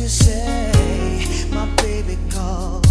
To say my baby called?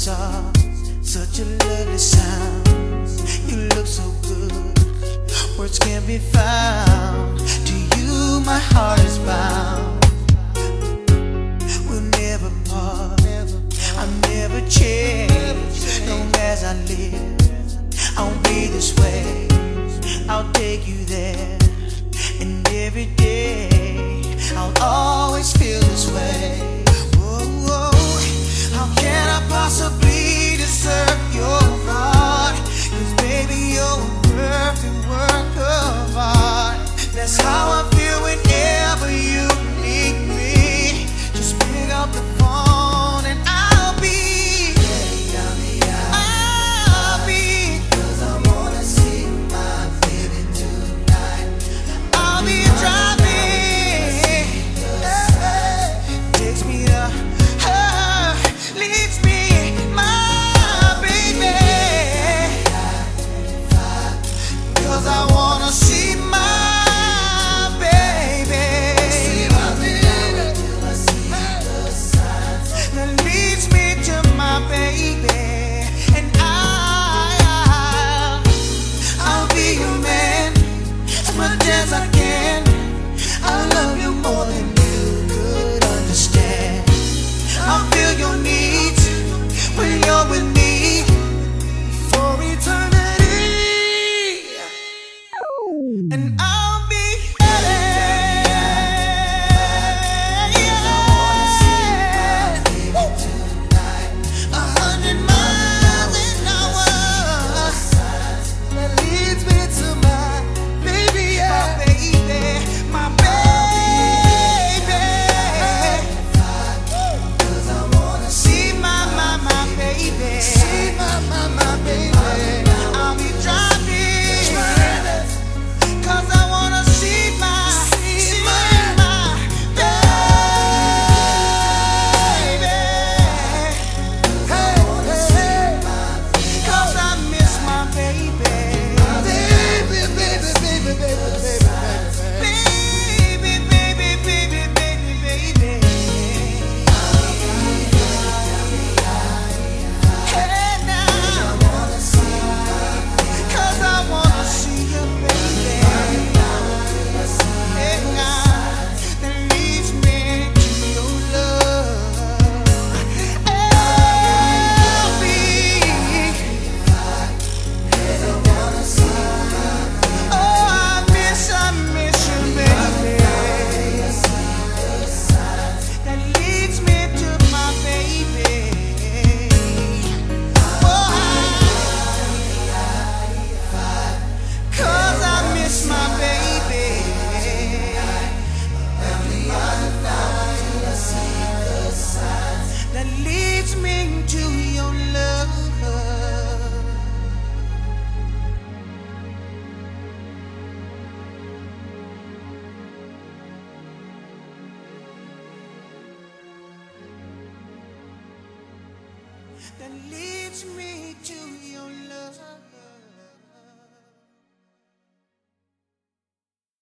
such a lovely sound. You look so good, words can't be found. To you, my heart is bound. We'll never part, I'll never change. Long as I live, I'll be this way. I'll take you there, and every day. And I that leads me to your love.